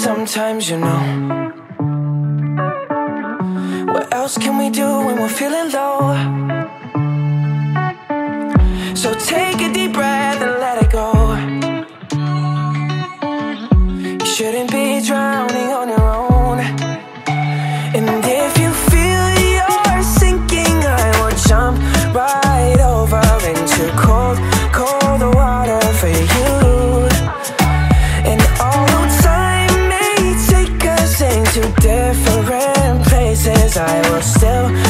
sometimes, you know. What else can we do when we're feeling low? So take a deep breath. I will still